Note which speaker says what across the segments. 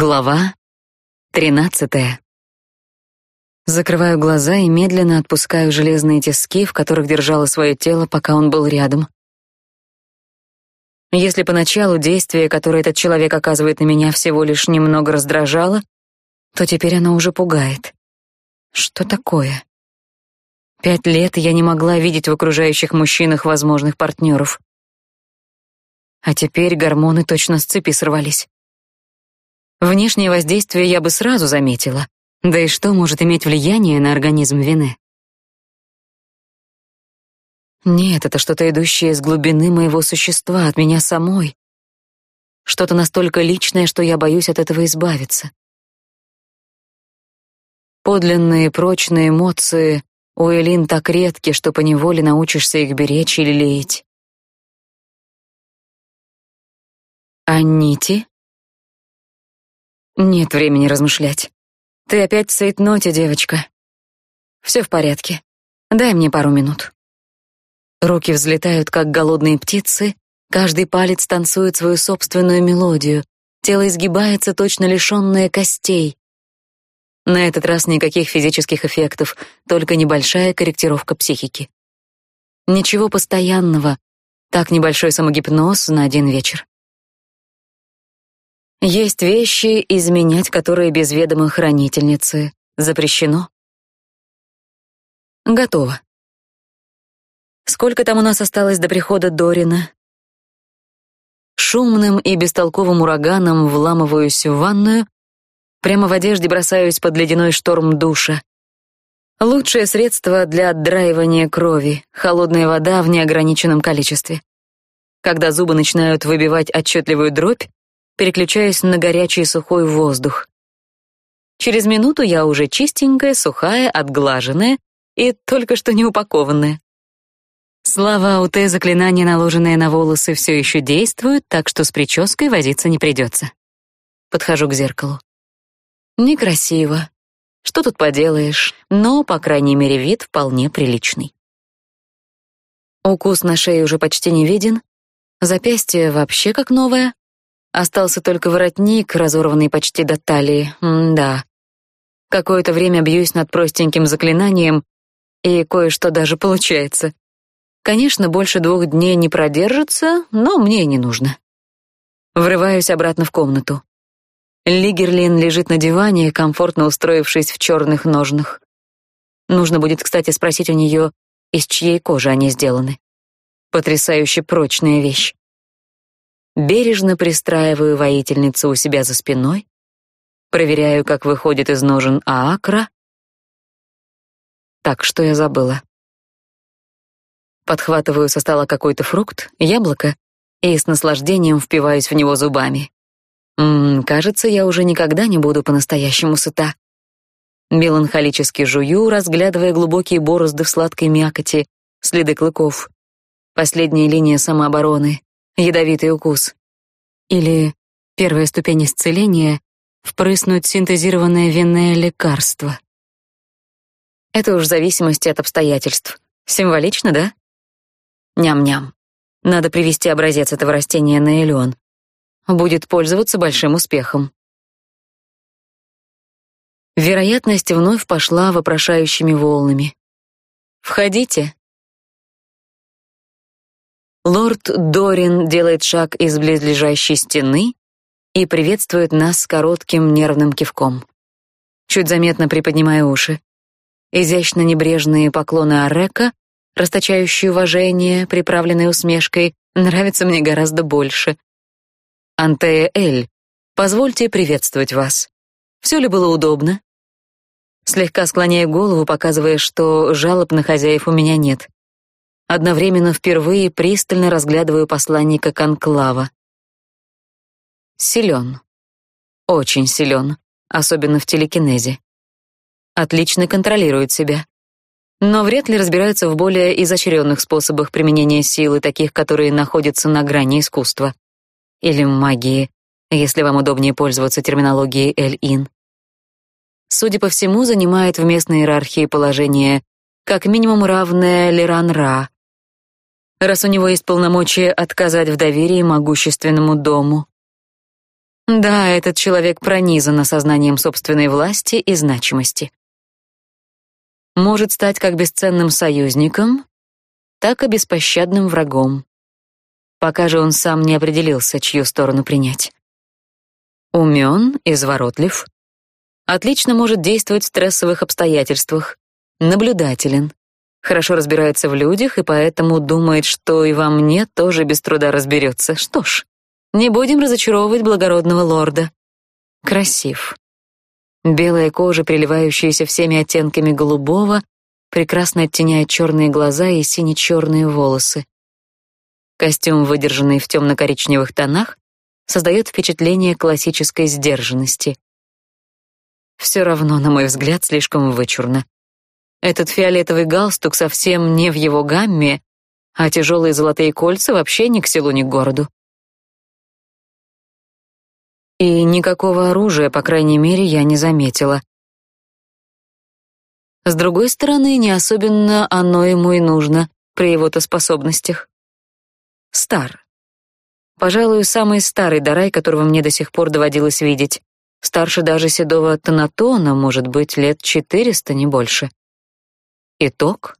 Speaker 1: Глава тринадцатая. Закрываю глаза и медленно отпускаю железные тиски, в которых держало свое тело, пока он был рядом. Если поначалу действие, которое этот человек оказывает на меня, всего лишь немного раздражало, то теперь оно уже пугает. Что такое? Пять лет я не могла видеть в окружающих мужчинах возможных партнеров. А теперь гормоны точно с цепи сорвались. Внешнее воздействие я бы сразу заметила. Да и что может иметь влияние на организм вины? Нет, это что-то идущее из глубины моего существа, от меня самой. Что-то настолько личное, что я боюсь от этого избавиться. Подлинные прочные эмоции у Элин так редки, что поневоле научишься их беречь или леять. А нити? Нет времени размышлять. Ты опять в цейтноте, девочка. Все в порядке. Дай мне пару минут. Руки взлетают, как голодные птицы, каждый палец танцует свою собственную мелодию, тело изгибается, точно лишенное костей. На этот раз никаких физических эффектов, только небольшая корректировка психики. Ничего постоянного, так небольшой самогипноз на один вечер. Есть вещи, изменять которые без ведома хранительницы запрещено. Готово. Сколько там у нас осталось до прихода Дорина? Шумным и бестолковым ураганом вламываюсь в ванную, прямо в одежде бросаюсь под ледяной шторм душа. Лучшее средство для отдраивания крови — холодная вода в неограниченном количестве. Когда зубы начинают выбивать отчетливую дробь, переключаюсь на горячий сухой воздух. Через минуту я уже чистенькая, сухая, отглаженная и только что не упакованная. Слава Ауте, заклинание, наложенное на волосы, все еще действует, так что с прической возиться не придется. Подхожу к зеркалу. Некрасиво. Что тут поделаешь, но, по крайней мере, вид вполне приличный. Укус на шее уже почти не виден, запястье вообще как новое, Остался только воротник, разорванный почти до талии. М-да. Какое-то время бьюсь над простеньким заклинанием, и кое-что даже получается. Конечно, больше двух дней не продержится, но мне не нужно. Врываюсь обратно в комнату. Лигерлин лежит на диване, комфортно устроившись в черных ножнах. Нужно будет, кстати, спросить у нее, из чьей кожи они сделаны. Потрясающе прочная вещь бережно пристраиваю воительницу у себя за спиной, проверяю, как выходит из ножен аакра. Так, что я забыла? Подхватываю со стола какой-то фрукт, яблоко, и с наслаждением впиваюсь в него зубами. Ммм, кажется, я уже никогда не буду по-настоящему сыта. Меланхолически жую, разглядывая глубокие борозды в сладкой мякоти, следы клыков. Последняя линия самообороны ядовитый укус. Или первая ступень исцеления — впрыснуть синтезированное винное лекарство. Это уж в зависимости от обстоятельств. Символично, да? Ням-ням. Надо привести образец этого растения на Элеон. Будет пользоваться большим успехом. Вероятность вновь пошла вопрошающими волнами. «Входите», Лорд Дорин делает шаг из близлежащей стены и приветствует нас коротким нервным кивком. Чуть заметно приподнимая уши. Изящно небрежные поклоны Арека, расточающие уважение, приправленные усмешкой, нравятся мне гораздо больше. Антея Эль, позвольте приветствовать вас. Все ли было удобно? Слегка склоняя голову, показывая, что жалоб на хозяев у меня нет. Одновременно впервые пристально разглядываю посланника Конклава. Силен. Очень силен, особенно в телекинезе. Отлично контролирует себя. Но вряд ли разбирается в более изощренных способах применения силы, таких, которые находятся на грани искусства. Или магии, если вам удобнее пользоваться терминологией Эль-Ин. Судя по всему, занимает в местной иерархии положение как минимум равное Лиран-Ра, раз у него есть полномочия отказать в доверии могущественному дому. Да, этот человек пронизан осознанием собственной власти и значимости. Может стать как бесценным союзником, так и беспощадным врагом. Пока же он сам не определился, чью сторону принять. Умен, изворотлив, отлично может действовать в стрессовых обстоятельствах, наблюдателен, хорошо разбирается в людях и поэтому думает, что и во мне тоже без труда разберется. Что ж, не будем разочаровывать благородного лорда. Красив. Белая кожа, приливающаяся всеми оттенками голубого, прекрасно оттеняет черные глаза и сине-черные волосы. Костюм, выдержанный в темно-коричневых тонах, создает впечатление классической сдержанности. Все равно, на мой взгляд, слишком вычурно. Этот фиолетовый галстук совсем не в его гамме, а тяжелые золотые кольца вообще ни к селу, ни к городу. И никакого оружия, по крайней мере, я не заметила. С другой стороны, не особенно оно ему и нужно при его-то способностях. Стар. Пожалуй, самый старый Дарай, которого мне до сих пор доводилось видеть. Старше даже седого Танатона, может быть, лет четыреста, не больше. Итог?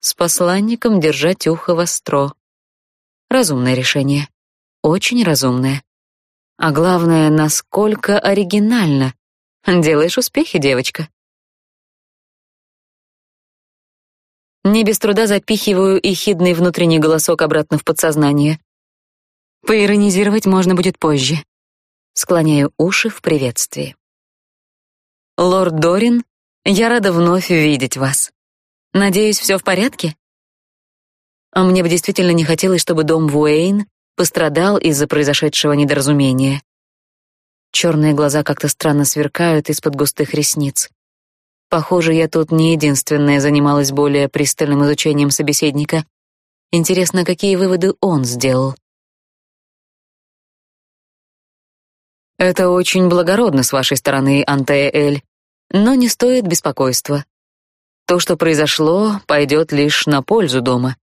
Speaker 1: С посланником держать ухо востро. Разумное решение. Очень разумное. А главное, насколько оригинально. Делаешь успехи, девочка. Не без труда запихиваю ехидный внутренний голосок обратно в подсознание. Поиронизировать можно будет позже. Склоняю уши в приветствии. Лорд Дорин, я рада вновь видеть вас. Надеюсь, все в порядке? А мне бы действительно не хотелось, чтобы дом Вуэйн пострадал из-за произошедшего недоразумения. Черные глаза как-то странно сверкают из-под густых ресниц. Похоже, я тут не единственная занималась более пристальным изучением собеседника. Интересно, какие выводы он сделал. Это очень благородно с вашей стороны, Антея-Эль, но не стоит беспокойства. То, что произошло, пойдет лишь на пользу дома.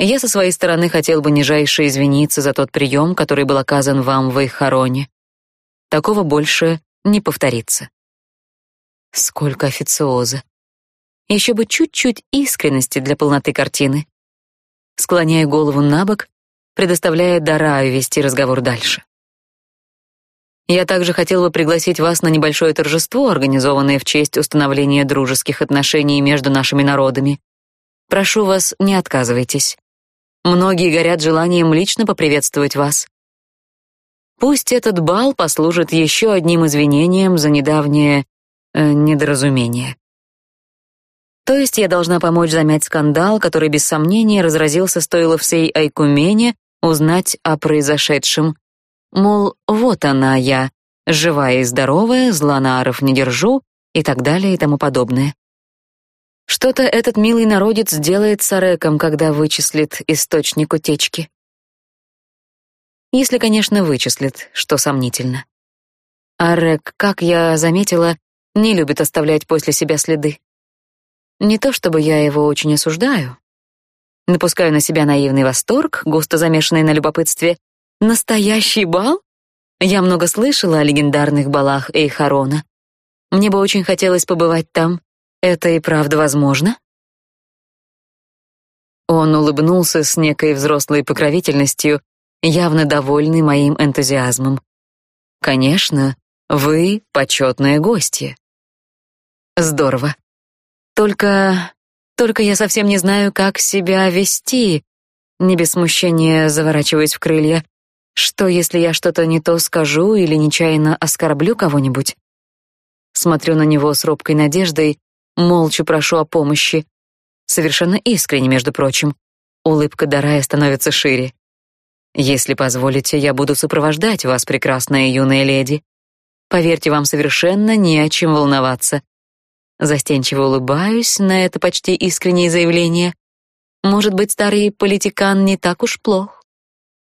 Speaker 1: Я со своей стороны хотел бы нижайше извиниться за тот прием, который был оказан вам в Эйхароне. Такого больше не повторится. Сколько официоза. Еще бы чуть-чуть искренности для полноты картины. Склоняя голову набок, предоставляя Дараю вести разговор дальше. Я также хотел бы пригласить вас на небольшое торжество, организованное в честь установления дружеских отношений между нашими народами. Прошу вас, не отказывайтесь. Многие горят желанием лично поприветствовать вас. Пусть этот бал послужит еще одним извинением за недавнее э, недоразумение. То есть я должна помочь замять скандал, который без сомнения разразился стоило всей Айкумене узнать о произошедшем. Мол, вот она я, живая и здоровая, зла на аров не держу и так далее и тому подобное. Что-то этот милый народец сделает с Ареком, когда вычислит источник утечки. Если, конечно, вычислит, что сомнительно. Арек, как я заметила, не любит оставлять после себя следы. Не то чтобы я его очень осуждаю. Напускаю на себя наивный восторг, густо замешанный на любопытстве. Настоящий бал? Я много слышала о легендарных балах Эйхарона. Мне бы очень хотелось побывать там, это и правда возможно? Он улыбнулся с некой взрослой покровительностью, явно довольный моим энтузиазмом. Конечно, вы почетные гости. Здорово. Только только я совсем не знаю, как себя вести. Не без смущения заворачиваясь в крылья. Что, если я что-то не то скажу или нечаянно оскорблю кого-нибудь? Смотрю на него с робкой надеждой, Молча прошу о помощи. Совершенно искренне, между прочим. Улыбка Дарая становится шире. Если позволите, я буду сопровождать вас, прекрасная юная леди. Поверьте, вам совершенно не о чем волноваться. Застенчиво улыбаюсь на это почти искреннее заявление. Может быть, старый политикан не так уж плох.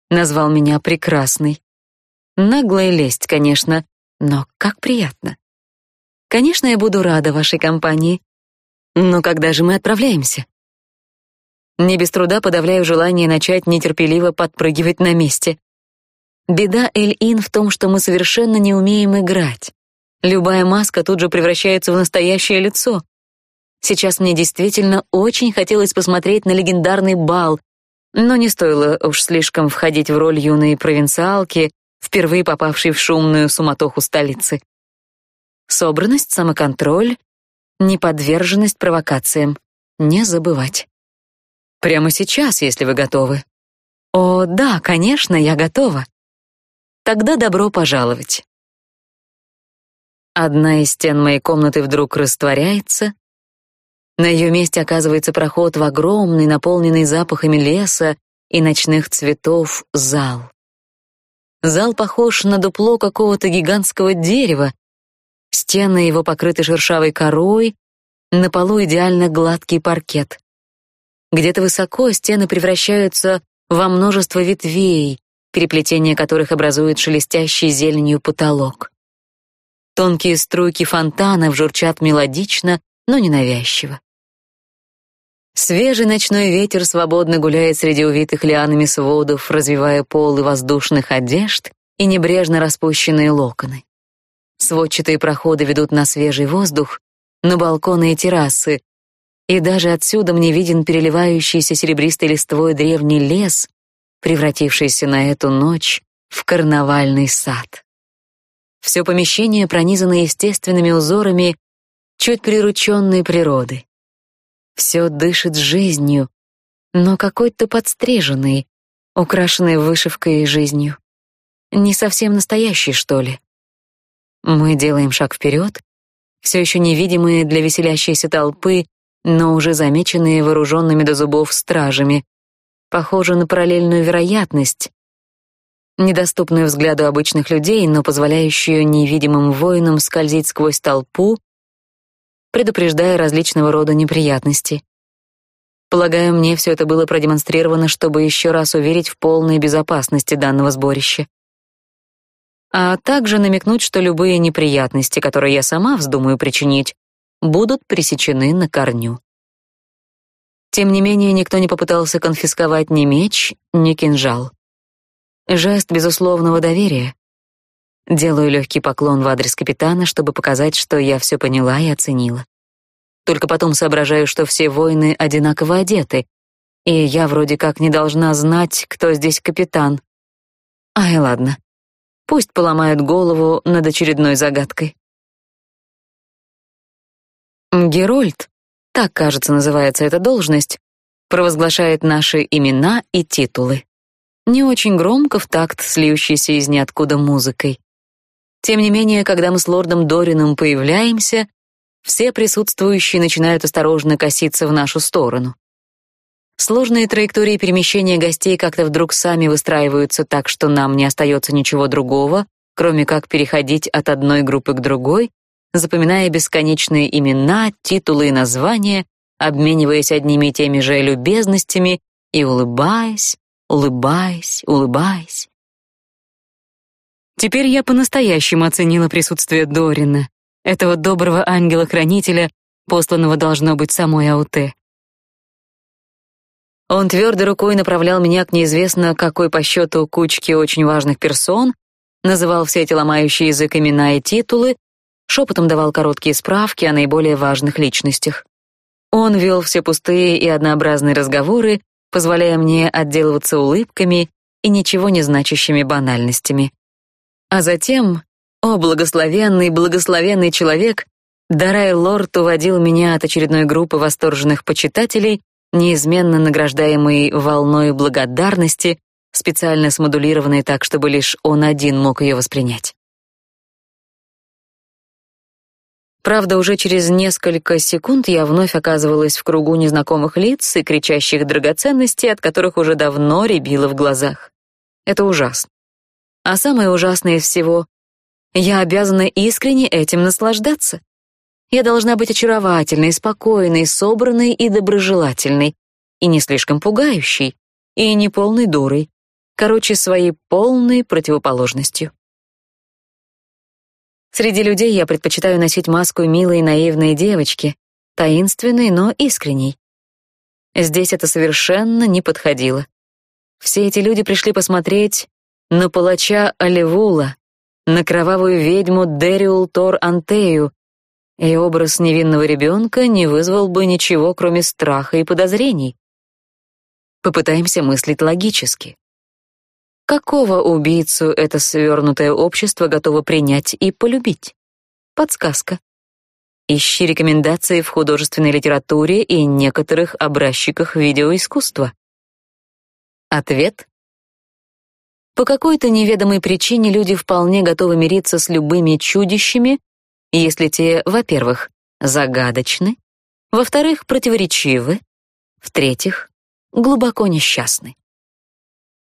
Speaker 1: Назвал меня прекрасной. Наглая лесть, конечно, но как приятно. Конечно, я буду рада вашей компании. Но когда же мы отправляемся? Не без труда подавляю желание начать нетерпеливо подпрыгивать на месте. Беда Эль-Ин в том, что мы совершенно не умеем играть. Любая маска тут же превращается в настоящее лицо. Сейчас мне действительно очень хотелось посмотреть на легендарный бал, но не стоило уж слишком входить в роль юной провинциалки, впервые попавшей в шумную суматоху столицы. Собранность, самоконтроль, неподверженность провокациям. Не забывать. Прямо сейчас, если вы готовы. О, да, конечно, я готова. Тогда добро пожаловать. Одна из стен моей комнаты вдруг растворяется. На ее месте оказывается проход в огромный, наполненный запахами леса и ночных цветов зал. Зал похож на дупло какого-то гигантского дерева. Стены его покрыты шершавой корой, на полу идеально гладкий паркет. Где-то высоко стены превращаются во множество ветвей, переплетение которых образует шелестящий зеленью потолок. Тонкие струйки фонтанов журчат мелодично, но ненавязчиво. Свежий ночной ветер свободно гуляет среди увитых лианами сводов, развивая полы воздушных одежд и небрежно распущенные локоны. Сводчатые проходы ведут на свежий воздух, на балконы и террасы, и даже отсюда мне виден переливающийся серебристой листвой древний лес, превратившийся на эту ночь в карнавальный сад. Все помещение пронизано естественными узорами чуть прирученной природы. Все дышит жизнью, но какой-то подстриженный, украшенный вышивкой и жизнью. Не совсем настоящий, что ли. Мы делаем шаг вперед, все еще невидимые для веселящейся толпы, но уже замеченные вооруженными до зубов стражами. Похоже на параллельную вероятность, недоступную взгляду обычных людей, но позволяющую невидимым воинам скользить сквозь толпу предупреждая различного рода неприятности. Полагаю, мне все это было продемонстрировано, чтобы еще раз уверить в полной безопасности данного сборища. А также намекнуть, что любые неприятности, которые я сама вздумаю причинить, будут пресечены на корню. Тем не менее, никто не попытался конфисковать ни меч, ни кинжал. Жест безусловного доверия, Делаю легкий поклон в адрес капитана, чтобы показать, что я все поняла и оценила. Только потом соображаю, что все воины одинаково одеты, и я вроде как не должна знать, кто здесь капитан. Ай, ладно. Пусть поломают голову над очередной загадкой. Герольд, так, кажется, называется эта должность, провозглашает наши имена и титулы. Не очень громко в такт слиющейся из ниоткуда музыкой. Тем не менее, когда мы с лордом Дорином появляемся, все присутствующие начинают осторожно коситься в нашу сторону. Сложные траектории перемещения гостей как-то вдруг сами выстраиваются так, что нам не остается ничего другого, кроме как переходить от одной группы к другой, запоминая бесконечные имена, титулы и названия, обмениваясь одними и теми же любезностями и улыбаясь, улыбаясь, улыбаясь. Теперь я по-настоящему оценила присутствие Дорина, этого доброго ангела-хранителя, посланного должно быть самой Ауте. Он твердой рукой направлял меня к неизвестно какой по счету кучке очень важных персон, называл все эти ломающие язык имена и титулы, шепотом давал короткие справки о наиболее важных личностях. Он вел все пустые и однообразные разговоры, позволяя мне отделываться улыбками и ничего не значащими банальностями. А затем, о благословенный, благословенный человек, Дарай Лорд уводил меня от очередной группы восторженных почитателей, неизменно награждаемой волной благодарности, специально смодулированной так, чтобы лишь он один мог ее воспринять. Правда, уже через несколько секунд я вновь оказывалась в кругу незнакомых лиц и кричащих драгоценностей, от которых уже давно рябило в глазах. Это ужасно. А самое ужасное из всего — я обязана искренне этим наслаждаться. Я должна быть очаровательной, спокойной, собранной и доброжелательной, и не слишком пугающей, и не полной дурой. Короче, своей полной противоположностью. Среди людей я предпочитаю носить маску милой наивной девочки, таинственной, но искренней. Здесь это совершенно не подходило. Все эти люди пришли посмотреть на палача Оливула, на кровавую ведьму Дериул Тор Антею, и образ невинного ребенка не вызвал бы ничего, кроме страха и подозрений. Попытаемся мыслить логически. Какого убийцу это свернутое общество готово принять и полюбить? Подсказка. Ищи рекомендации в художественной литературе и некоторых образчиках видеоискусства. Ответ по какой-то неведомой причине люди вполне готовы мириться с любыми чудищами, если те, во-первых, загадочны, во-вторых, противоречивы, в-третьих, глубоко несчастны.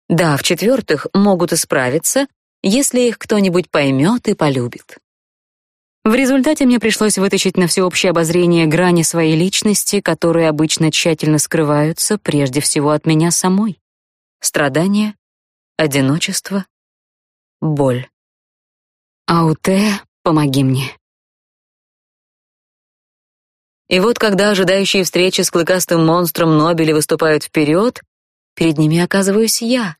Speaker 1: Да, в-четвертых, могут исправиться, если их кто-нибудь поймет и полюбит. В результате мне пришлось вытащить на всеобщее обозрение грани своей личности, которые обычно тщательно скрываются прежде всего от меня самой. Страдания, одиночество, боль. Ауте, помоги мне. И вот когда ожидающие встречи с клыкастым монстром Нобели выступают вперед, перед ними оказываюсь я.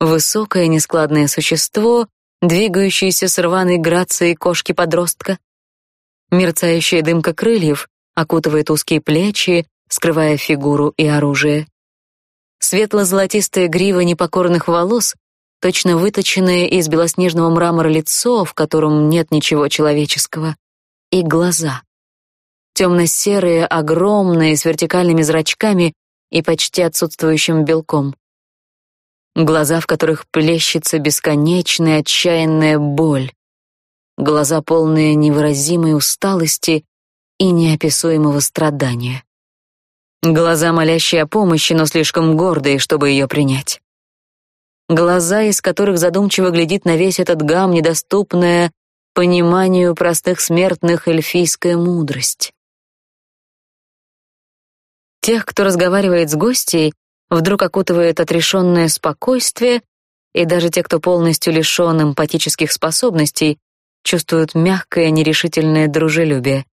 Speaker 1: Высокое нескладное существо, двигающееся с рваной грацией кошки-подростка. Мерцающая дымка крыльев окутывает узкие плечи, скрывая фигуру и оружие. Светло-золотистая грива непокорных волос, точно выточенное из белоснежного мрамора лицо, в котором нет ничего человеческого, и глаза. Темно-серые, огромные, с вертикальными зрачками и почти отсутствующим белком. Глаза, в которых плещется бесконечная отчаянная боль. Глаза, полные невыразимой усталости и неописуемого страдания. Глаза, молящие о помощи, но слишком гордые, чтобы ее принять. Глаза, из которых задумчиво глядит на весь этот гам недоступная пониманию простых смертных эльфийская мудрость. Тех, кто разговаривает с гостей, вдруг окутывает отрешенное спокойствие, и даже те, кто полностью лишён эмпатических способностей, чувствуют мягкое, нерешительное дружелюбие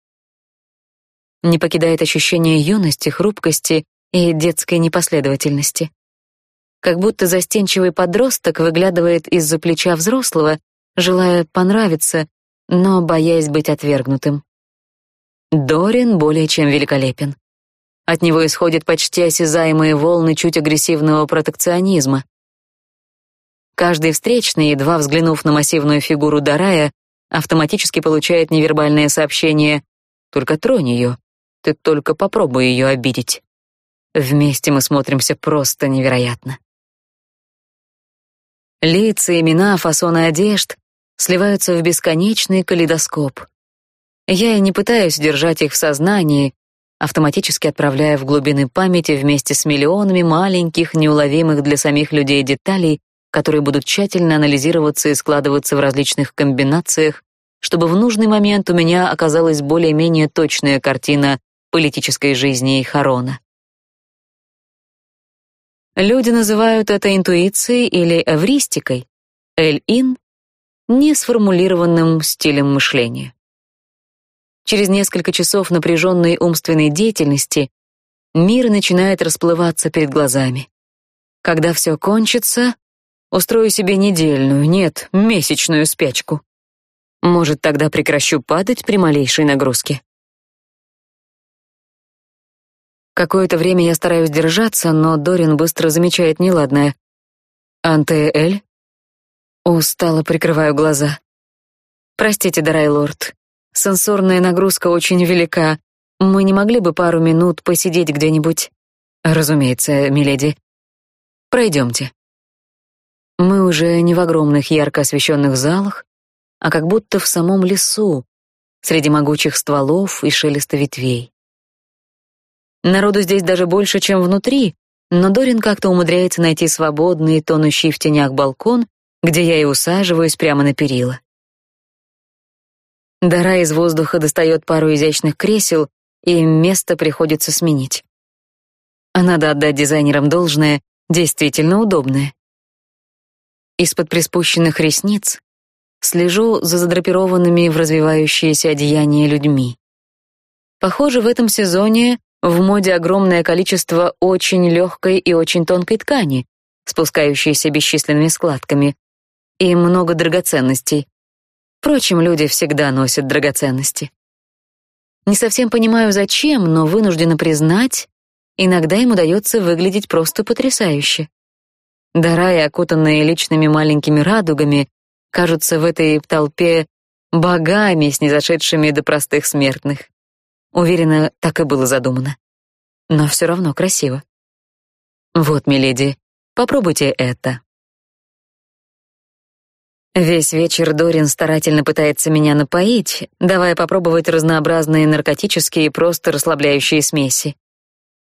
Speaker 1: не покидает ощущение юности, хрупкости и детской непоследовательности. Как будто застенчивый подросток выглядывает из-за плеча взрослого, желая понравиться, но боясь быть отвергнутым. Дорин более чем великолепен. От него исходят почти осязаемые волны чуть агрессивного протекционизма. Каждый встречный, едва взглянув на массивную фигуру Дарая, автоматически получает невербальное сообщение «Только тронь ее, ты только попробуй ее обидеть. Вместе мы смотримся просто невероятно. Лица, имена, фасоны одежд сливаются в бесконечный калейдоскоп. Я и не пытаюсь держать их в сознании, автоматически отправляя в глубины памяти вместе с миллионами маленьких, неуловимых для самих людей деталей, которые будут тщательно анализироваться и складываться в различных комбинациях, чтобы в нужный момент у меня оказалась более-менее точная картина политической жизни Харона. Люди называют это интуицией или эвристикой, эль-ин — несформулированным стилем мышления. Через несколько часов напряженной умственной деятельности мир начинает расплываться перед глазами. Когда все кончится, устрою себе недельную, нет, месячную спячку. Может, тогда прекращу падать при малейшей нагрузке. Какое-то время я стараюсь держаться, но Дорин быстро замечает неладное. «Анте-эль?» Устало прикрываю глаза. «Простите, Дарай Лорд, сенсорная нагрузка очень велика. Мы не могли бы пару минут посидеть где-нибудь?» «Разумеется, миледи. Пройдемте». Мы уже не в огромных ярко освещенных залах, а как будто в самом лесу, среди могучих стволов и шелеста ветвей. Народу здесь даже больше, чем внутри, но Дорин как-то умудряется найти свободный, тонущий в тенях балкон, где я и усаживаюсь прямо на перила. Дара из воздуха достает пару изящных кресел, и место приходится сменить. А надо отдать дизайнерам должное, действительно удобное. Из-под приспущенных ресниц слежу за задрапированными в развивающиеся одеяния людьми. Похоже, в этом сезоне в моде огромное количество очень легкой и очень тонкой ткани, спускающейся бесчисленными складками, и много драгоценностей. Впрочем, люди всегда носят драгоценности. Не совсем понимаю, зачем, но вынуждена признать, иногда им удается выглядеть просто потрясающе. Дараи, окутанные личными маленькими радугами, кажутся в этой толпе богами, снизошедшими до простых смертных. Уверена, так и было задумано. Но все равно красиво. Вот, миледи, попробуйте это. Весь вечер Дорин старательно пытается меня напоить, давая попробовать разнообразные наркотические и просто расслабляющие смеси.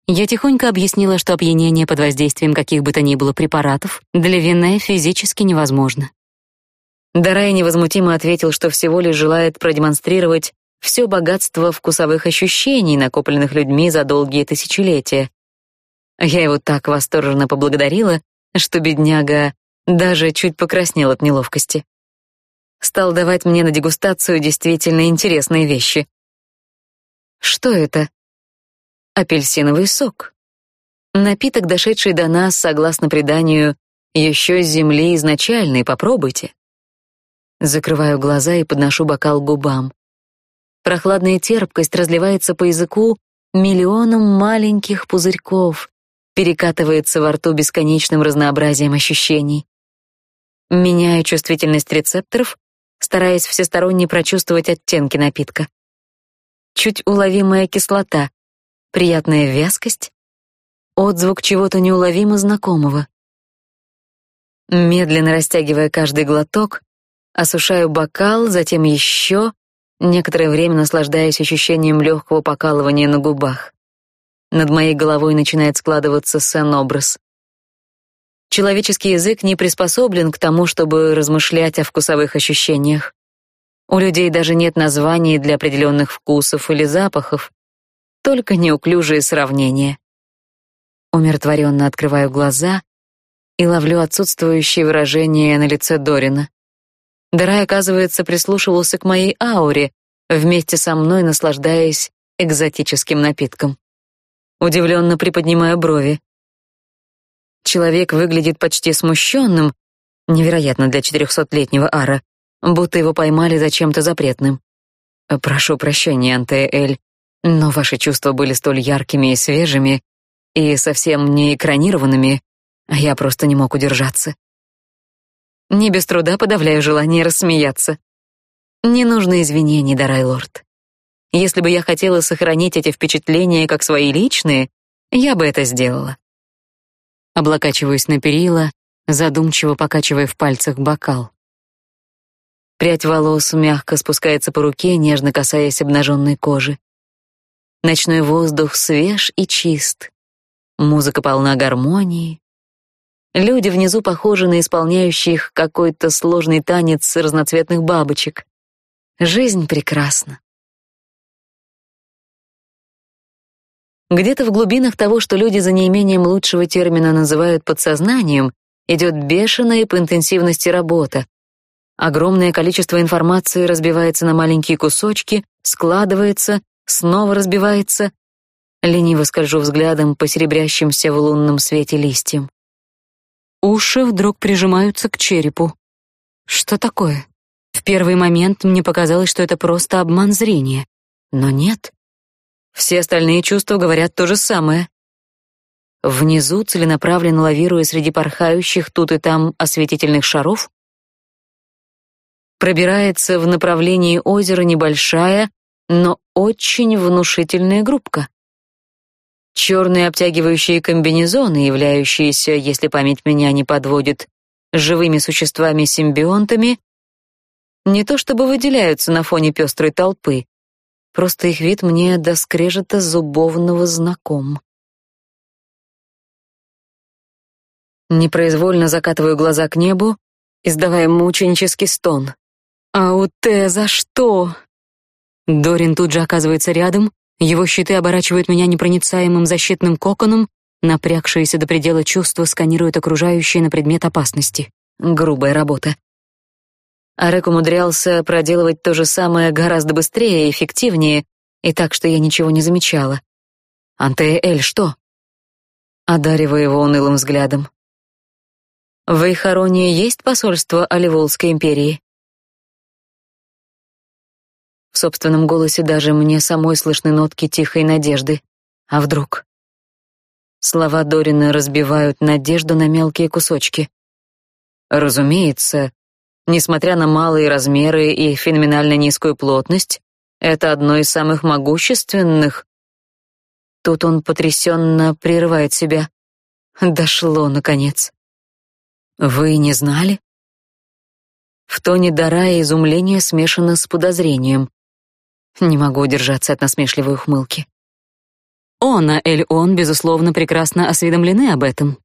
Speaker 1: Я тихонько объяснила, что опьянение под воздействием каких бы то ни было препаратов для Вине физически невозможно. Дарай невозмутимо ответил, что всего лишь желает продемонстрировать все богатство вкусовых ощущений, накопленных людьми за долгие тысячелетия. Я его так восторженно поблагодарила, что бедняга даже чуть покраснел от неловкости. Стал давать мне на дегустацию действительно интересные вещи. Что это? Апельсиновый сок. Напиток, дошедший до нас, согласно преданию, еще с земли изначальный, попробуйте. Закрываю глаза и подношу бокал к губам. Прохладная терпкость разливается по языку миллионом маленьких пузырьков, перекатывается во рту бесконечным разнообразием ощущений. Меняю чувствительность рецепторов, стараясь всесторонне прочувствовать оттенки напитка. Чуть уловимая кислота, приятная вязкость, отзвук чего-то неуловимо знакомого. Медленно растягивая каждый глоток, осушаю бокал, затем еще, некоторое время наслаждаясь ощущением легкого покалывания на губах. Над моей головой начинает складываться сцен-образ. Человеческий язык не приспособлен к тому, чтобы размышлять о вкусовых ощущениях. У людей даже нет названий для определенных вкусов или запахов, только неуклюжие сравнения. Умиротворенно открываю глаза и ловлю отсутствующее выражение на лице Дорина. Дарай, оказывается, прислушивался к моей ауре, вместе со мной наслаждаясь экзотическим напитком. Удивленно приподнимаю брови. Человек выглядит почти смущенным, невероятно для четырехсотлетнего Ара, будто его поймали за чем-то запретным. Прошу прощения, Антеэль, но ваши чувства были столь яркими и свежими и совсем не экранированными, а я просто не мог удержаться. Не без труда подавляю желание рассмеяться. Не нужно извинений, Дарай Лорд. Если бы я хотела сохранить эти впечатления как свои личные, я бы это сделала. Облокачиваюсь на перила, задумчиво покачивая в пальцах бокал. Прядь волос мягко спускается по руке, нежно касаясь обнаженной кожи. Ночной воздух свеж и чист. Музыка полна гармонии. Люди внизу похожи на исполняющих какой-то сложный танец разноцветных бабочек. Жизнь прекрасна. Где-то в глубинах того, что люди за неимением лучшего термина называют подсознанием, идет бешеная по интенсивности работа. Огромное количество информации разбивается на маленькие кусочки, складывается, снова разбивается. Лениво скольжу взглядом по серебрящимся в лунном свете листьям. Уши вдруг прижимаются к черепу. Что такое? В первый момент мне показалось, что это просто обман зрения. Но нет. Все остальные чувства говорят то же самое. Внизу, целенаправленно лавируя среди порхающих тут и там осветительных шаров, пробирается в направлении озера небольшая, но очень внушительная группка. Черные обтягивающие комбинезоны, являющиеся, если память меня не подводит, живыми существами-симбионтами, не то чтобы выделяются на фоне пестрой толпы, Просто их вид мне до скрежета зубовного знаком. Непроизвольно закатываю глаза к небу, издавая мученический стон. «Ауте, за что?» Дорин тут же оказывается рядом, его щиты оборачивают меня непроницаемым защитным коконом, напрягшиеся до предела чувства сканируют окружающие на предмет опасности. Грубая работа. Арек умудрялся проделывать то же самое гораздо быстрее и эффективнее, и так, что я ничего не замечала. «Антеэль, что?» Одариваю его унылым взглядом. В Эйхароне есть посольство Оливолской империи? В собственном голосе даже мне самой слышны нотки тихой надежды. А вдруг? Слова Дорина разбивают надежду на мелкие кусочки. Разумеется, несмотря на малые размеры и феноменально низкую плотность, это одно из самых могущественных. Тут он потрясенно прерывает себя. Дошло, наконец. Вы не знали? В тоне Дара изумление смешано с подозрением. Не могу удержаться от насмешливой ухмылки. Она или он, безусловно, прекрасно осведомлены об этом.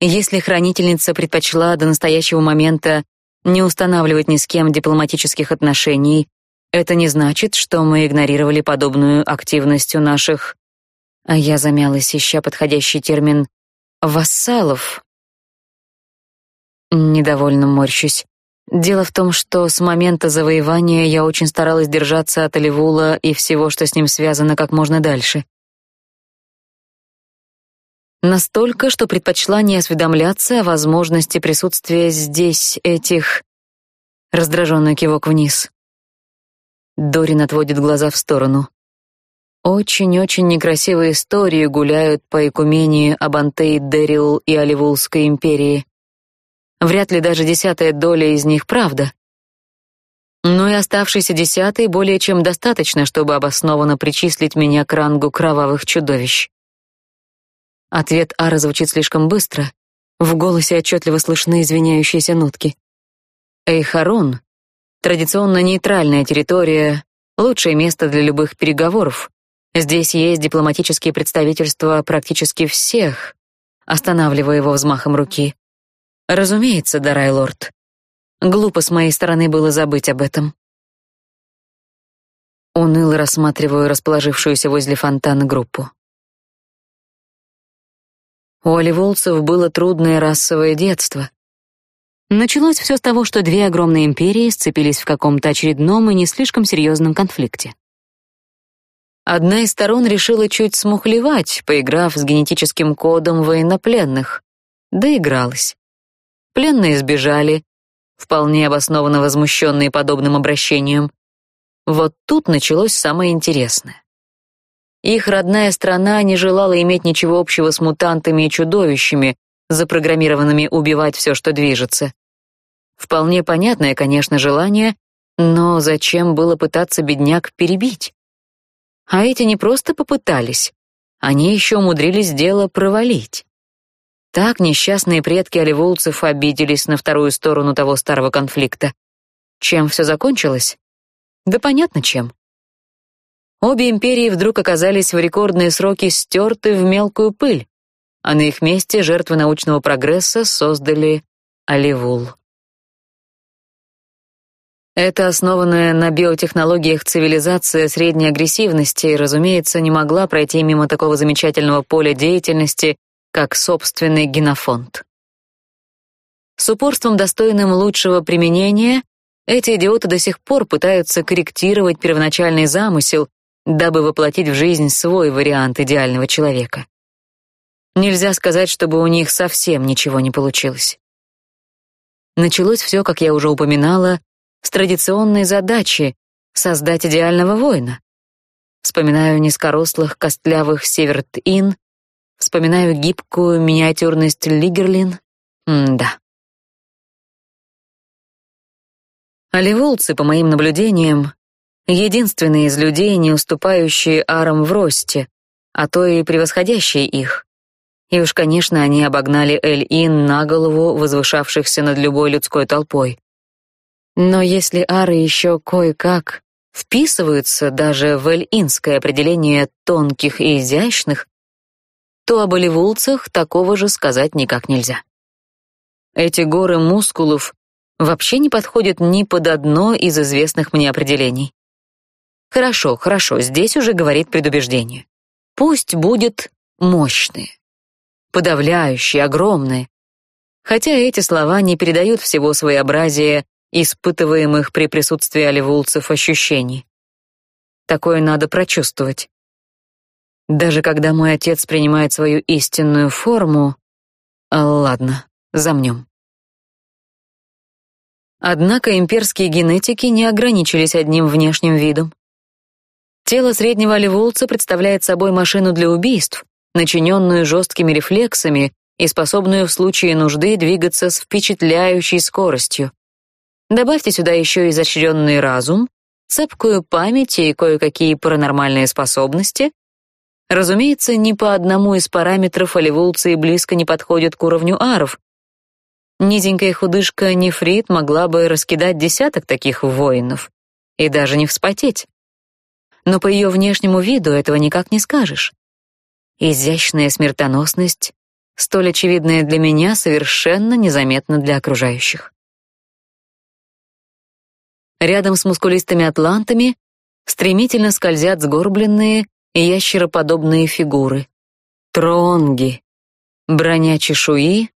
Speaker 1: Если хранительница предпочла до настоящего момента не устанавливать ни с кем дипломатических отношений, это не значит, что мы игнорировали подобную активность у наших... А я замялась, ища подходящий термин «вассалов». Недовольно морщусь. Дело в том, что с момента завоевания я очень старалась держаться от Оливула и всего, что с ним связано, как можно дальше. Настолько, что предпочла не осведомляться о возможности присутствия здесь этих... Раздраженный кивок вниз. Дорин отводит глаза в сторону. Очень-очень некрасивые истории гуляют по Экумении об Антей, Дэрил и Оливулской империи. Вряд ли даже десятая доля из них правда. Но и оставшийся десятый более чем достаточно, чтобы обоснованно причислить меня к рангу кровавых чудовищ. Ответ Ара звучит слишком быстро. В голосе отчетливо слышны извиняющиеся нотки. Эйхарон — традиционно нейтральная территория, лучшее место для любых переговоров. Здесь есть дипломатические представительства практически всех, останавливая его взмахом руки. Разумеется, Дарай лорд. Глупо с моей стороны было забыть об этом. Уныло рассматриваю расположившуюся возле фонтана группу. У оливолцев было трудное расовое детство. Началось все с того, что две огромные империи сцепились в каком-то очередном и не слишком серьезном конфликте. Одна из сторон решила чуть смухлевать, поиграв с генетическим кодом военнопленных. Доигралась. Пленные сбежали, вполне обоснованно возмущенные подобным обращением. Вот тут началось самое интересное. Их родная страна не желала иметь ничего общего с мутантами и чудовищами, запрограммированными убивать все, что движется. Вполне понятное, конечно, желание, но зачем было пытаться бедняк перебить? А эти не просто попытались, они еще умудрились дело провалить. Так несчастные предки оливулцев обиделись на вторую сторону того старого конфликта. Чем все закончилось? Да понятно чем. Обе империи вдруг оказались в рекордные сроки стерты в мелкую пыль, а на их месте жертвы научного прогресса создали Оливул. Эта основанная на биотехнологиях цивилизация средней агрессивности, разумеется, не могла пройти мимо такого замечательного поля деятельности, как собственный генофонд. С упорством, достойным лучшего применения, эти идиоты до сих пор пытаются корректировать первоначальный замысел, дабы воплотить в жизнь свой вариант идеального человека. Нельзя сказать, чтобы у них совсем ничего не получилось. Началось все, как я уже упоминала, с традиционной задачи создать идеального воина. Вспоминаю низкорослых, костлявых Северт-Ин, вспоминаю гибкую миниатюрность Лигерлин. М-да. Оливолцы, по моим наблюдениям, единственные из людей, не уступающие арам в росте, а то и превосходящие их. И уж, конечно, они обогнали Эль-Ин на голову возвышавшихся над любой людской толпой. Но если ары еще кое-как вписываются даже в эль-инское определение тонких и изящных, то об оливулцах такого же сказать никак нельзя. Эти горы мускулов вообще не подходят ни под одно из известных мне определений. Хорошо, хорошо, здесь уже говорит предубеждение. Пусть будет мощные, подавляющие, огромные. Хотя эти слова не передают всего своеобразия испытываемых при присутствии оливулцев ощущений. Такое надо прочувствовать. Даже когда мой отец принимает свою истинную форму... А, ладно, замнем. Однако имперские генетики не ограничились одним внешним видом. Тело среднего оливулца представляет собой машину для убийств, начиненную жесткими рефлексами и способную в случае нужды двигаться с впечатляющей скоростью. Добавьте сюда еще изощренный разум, цепкую память и кое-какие паранормальные способности. Разумеется, ни по одному из параметров оливулцы близко не подходят к уровню аров, Низенькая худышка Нефрит могла бы раскидать десяток таких воинов и даже не вспотеть. Но по ее внешнему виду этого никак не скажешь. Изящная смертоносность, столь очевидная для меня, совершенно незаметна для окружающих. Рядом с мускулистыми атлантами стремительно скользят сгорбленные ящероподобные фигуры. Тронги, броня чешуи,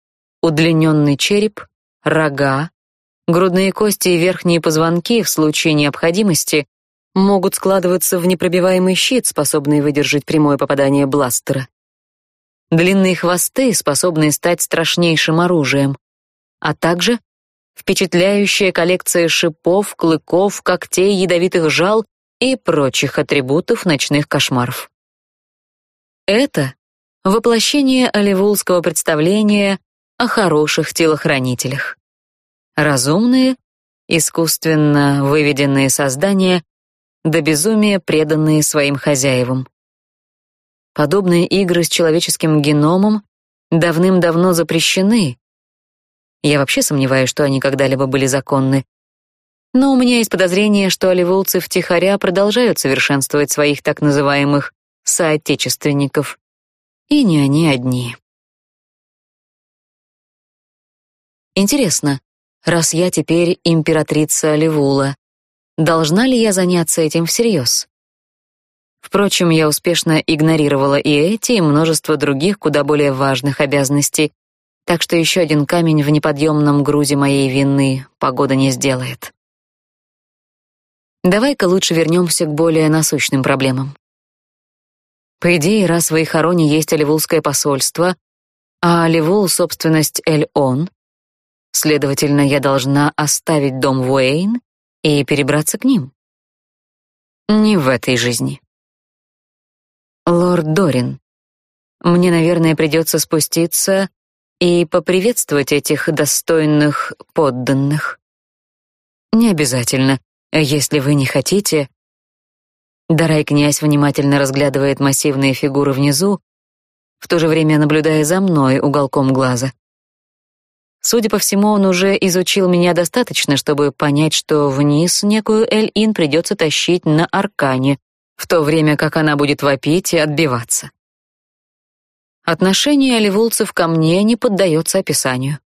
Speaker 1: удлиненный череп, рога, грудные кости и верхние позвонки в случае необходимости могут складываться в непробиваемый щит, способный выдержать прямое попадание бластера. Длинные хвосты, способные стать страшнейшим оружием, а также впечатляющая коллекция шипов, клыков, когтей, ядовитых жал и прочих атрибутов ночных кошмаров. Это воплощение оливулского представления о хороших телохранителях. Разумные, искусственно выведенные создания, до безумия преданные своим хозяевам. Подобные игры с человеческим геномом давным-давно запрещены. Я вообще сомневаюсь, что они когда-либо были законны. Но у меня есть подозрение, что оливулцы втихаря продолжают совершенствовать своих так называемых соотечественников. И не они одни. Интересно, раз я теперь императрица Оливула, должна ли я заняться этим всерьез? Впрочем, я успешно игнорировала и эти, и множество других куда более важных обязанностей, так что еще один камень в неподъемном грузе моей вины погода не сделает. Давай-ка лучше вернемся к более насущным проблемам. По идее, раз в Ихароне есть Оливулское посольство, а Оливул — собственность Эль-Он, Следовательно, я должна оставить дом Уэйн и перебраться к ним. Не в этой жизни. Лорд Дорин, мне, наверное, придется спуститься и поприветствовать этих достойных подданных. Не обязательно, если вы не хотите. Дарай князь внимательно разглядывает массивные фигуры внизу, в то же время наблюдая за мной уголком глаза. Судя по всему, он уже изучил меня достаточно, чтобы понять, что вниз некую Эль-Ин придется тащить на аркане, в то время как она будет вопить и отбиваться. Отношение оливулцев ко мне не поддается описанию.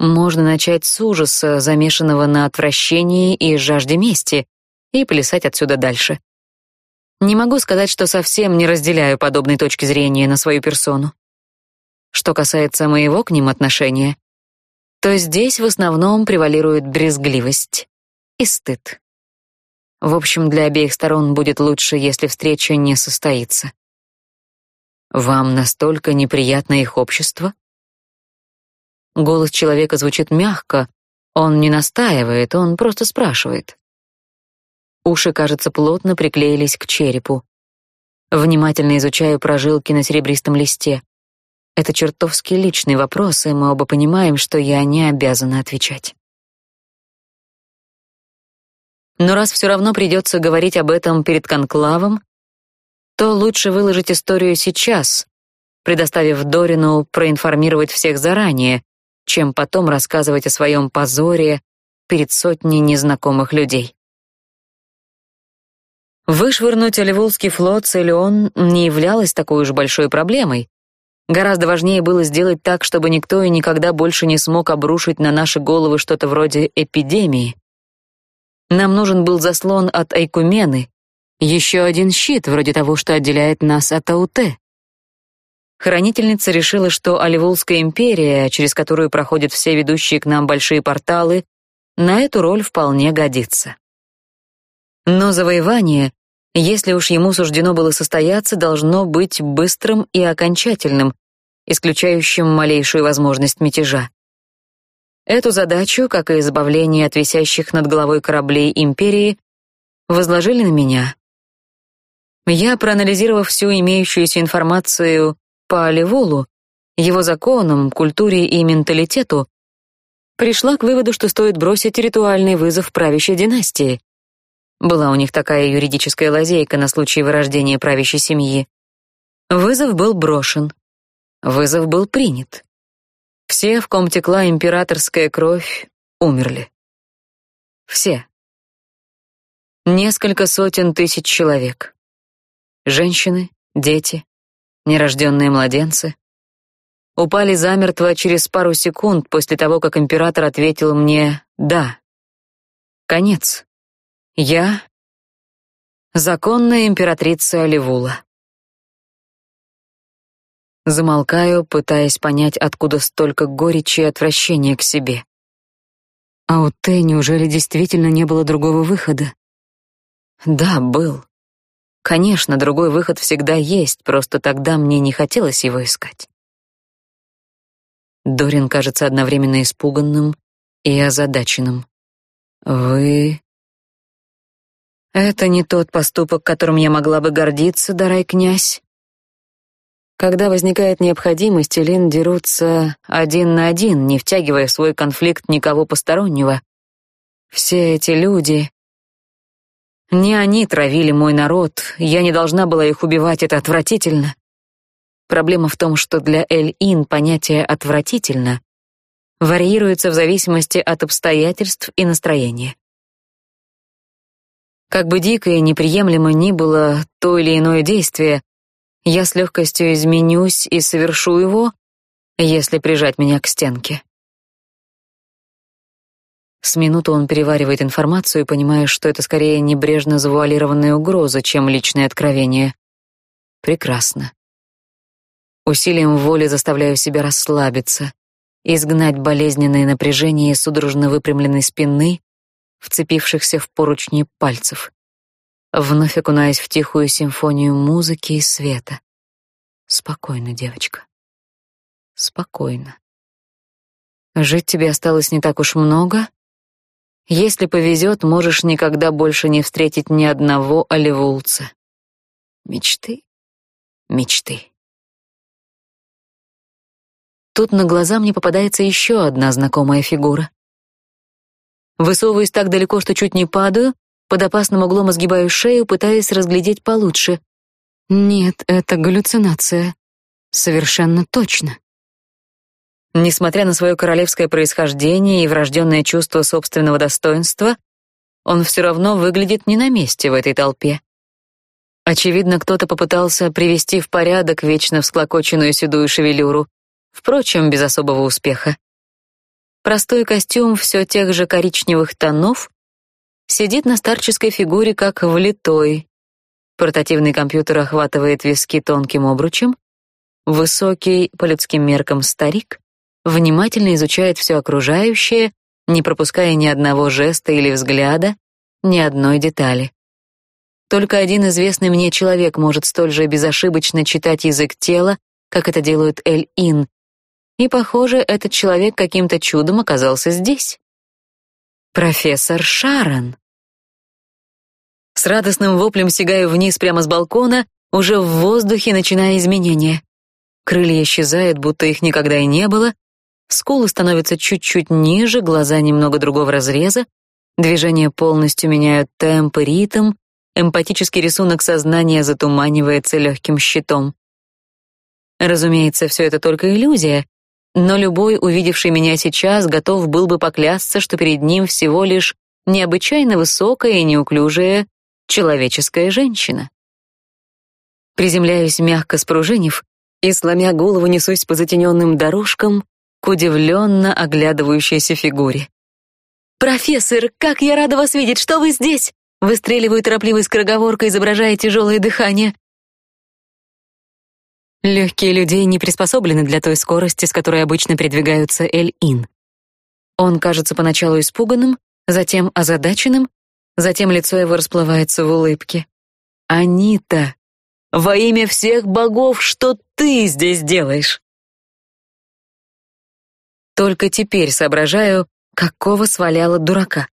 Speaker 1: Можно начать с ужаса, замешанного на отвращении и жажде мести, и плясать отсюда дальше. Не могу сказать, что совсем не разделяю подобной точки зрения на свою персону. Что касается моего к ним отношения, то здесь в основном превалирует брезгливость и стыд. В общем, для обеих сторон будет лучше, если встреча не состоится. Вам настолько неприятно их общество? Голос человека звучит мягко, он не настаивает, он просто спрашивает. Уши, кажется, плотно приклеились к черепу. Внимательно изучаю прожилки на серебристом листе. Это чертовски личный вопрос, и мы оба понимаем, что я не обязана отвечать. Но раз все равно придется говорить об этом перед конклавом, то лучше выложить историю сейчас, предоставив Дорину проинформировать всех заранее, чем потом рассказывать о своем позоре перед сотней незнакомых людей. Вышвырнуть Оливулский флот с Элеон не являлось такой уж большой проблемой, Гораздо важнее было сделать так, чтобы никто и никогда больше не смог обрушить на наши головы что-то вроде эпидемии. Нам нужен был заслон от Айкумены, еще один щит, вроде того, что отделяет нас от Ауте. Хранительница решила, что Оливулская империя, через которую проходят все ведущие к нам большие порталы, на эту роль вполне годится. Но завоевание если уж ему суждено было состояться, должно быть быстрым и окончательным, исключающим малейшую возможность мятежа. Эту задачу, как и избавление от висящих над головой кораблей империи, возложили на меня. Я, проанализировав всю имеющуюся информацию по Оливулу, его законам, культуре и менталитету, пришла к выводу, что стоит бросить ритуальный вызов правящей династии. Была у них такая юридическая лазейка на случай вырождения правящей семьи. Вызов был брошен. Вызов был принят. Все, в ком текла императорская кровь, умерли. Все. Несколько сотен тысяч человек. Женщины, дети, нерожденные младенцы. Упали замертво через пару секунд после того, как император ответил мне «да». Конец. Я — законная императрица Оливула. Замолкаю, пытаясь понять, откуда столько горечи и отвращения к себе. А у Т неужели действительно не было другого выхода? Да, был. Конечно, другой выход всегда есть, просто тогда мне не хотелось его искать. Дорин кажется одновременно испуганным и озадаченным. Вы Это не тот поступок, которым я могла бы гордиться, дарай князь. Когда возникает необходимость, Элин дерутся один на один, не втягивая в свой конфликт никого постороннего. Все эти люди... Не они травили мой народ, я не должна была их убивать, это отвратительно. Проблема в том, что для Эль-Ин понятие «отвратительно» варьируется в зависимости от обстоятельств и настроения. Как бы дико и неприемлемо ни было то или иное действие, я с легкостью изменюсь и совершу его, если прижать меня к стенке. С минуту он переваривает информацию, понимая, что это скорее небрежно завуалированная угроза, чем личное откровение. Прекрасно. Усилием воли заставляю себя расслабиться, изгнать болезненное напряжение судорожно выпрямленной спины, вцепившихся в поручни пальцев вновь окунаясь в тихую симфонию музыки и света. Спокойно, девочка. Спокойно. Жить тебе осталось не так уж много. Если повезет, можешь никогда больше не встретить ни одного оливулца. Мечты, мечты. Тут на глаза мне попадается еще одна знакомая фигура. Высовываюсь так далеко, что чуть не падаю, под опасным углом изгибаю шею, пытаясь разглядеть получше. Нет, это галлюцинация. Совершенно точно. Несмотря на свое королевское происхождение и врожденное чувство собственного достоинства, он все равно выглядит не на месте в этой толпе. Очевидно, кто-то попытался привести в порядок вечно всклокоченную седую шевелюру, впрочем, без особого успеха. Простой костюм все тех же коричневых тонов Сидит на старческой фигуре, как влитой. Портативный компьютер охватывает виски тонким обручем. Высокий, по людским меркам, старик внимательно изучает все окружающее, не пропуская ни одного жеста или взгляда, ни одной детали. Только один известный мне человек может столь же безошибочно читать язык тела, как это делают Эль-Ин. И, похоже, этот человек каким-то чудом оказался здесь. Профессор Шарон. С радостным воплем сигаю вниз прямо с балкона, уже в воздухе начиная изменения. Крылья исчезают, будто их никогда и не было. Скулы становятся чуть-чуть ниже, глаза немного другого разреза. Движения полностью меняют темп и ритм. Эмпатический рисунок сознания затуманивается легким щитом. Разумеется, все это только иллюзия, но любой, увидевший меня сейчас, готов был бы поклясться, что перед ним всего лишь необычайно высокая и неуклюжая человеческая женщина. Приземляюсь мягко спружинив и, сломя голову, несусь по затененным дорожкам к удивленно оглядывающейся фигуре. «Профессор, как я рада вас видеть! Что вы здесь?» Выстреливаю торопливой скороговоркой, изображая тяжелое дыхание. Легкие людей не приспособлены для той скорости, с которой обычно передвигаются Эль-Ин. Он кажется поначалу испуганным, затем озадаченным, Затем лицо его расплывается в улыбке. «Анита, во имя всех богов, что ты здесь делаешь?» Только теперь соображаю, какого сваляла дурака.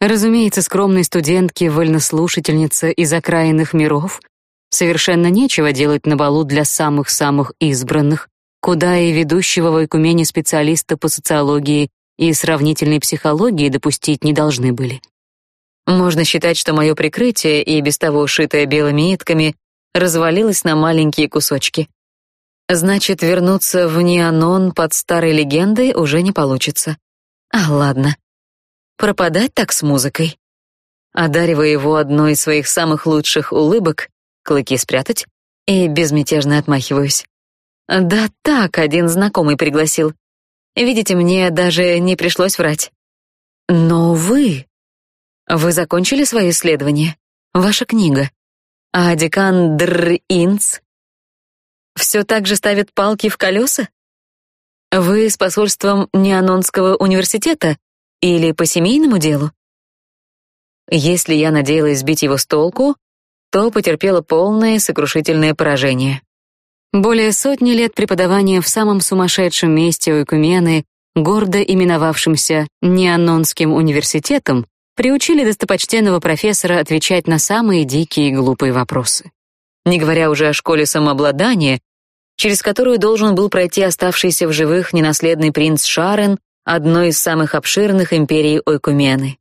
Speaker 1: Разумеется, скромной студентке, вольнослушательнице из окраинных миров совершенно нечего делать на балу для самых-самых избранных, куда и ведущего в Ойкумене специалиста по социологии и сравнительной психологии допустить не должны были. Можно считать, что мое прикрытие, и без того шитое белыми нитками, развалилось на маленькие кусочки. Значит, вернуться в Неанон под старой легендой уже не получится. А ладно. Пропадать так с музыкой. Одаривая его одной из своих самых лучших улыбок, клыки спрятать, и безмятежно отмахиваюсь. Да так, один знакомый пригласил. Видите, мне даже не пришлось врать. Но вы... Вы закончили свое исследование? Ваша книга. А декан Др Инц все так же ставит палки в колеса? Вы с посольством Неанонского университета или по семейному делу? Если я надеялась сбить его с толку, то потерпела полное сокрушительное поражение. Более сотни лет преподавания в самом сумасшедшем месте Ойкумены, гордо именовавшемся Неанонским университетом, приучили достопочтенного профессора отвечать на самые дикие и глупые вопросы. Не говоря уже о школе самообладания, через которую должен был пройти оставшийся в живых ненаследный принц Шарен, одной из самых обширных империй Ойкумены.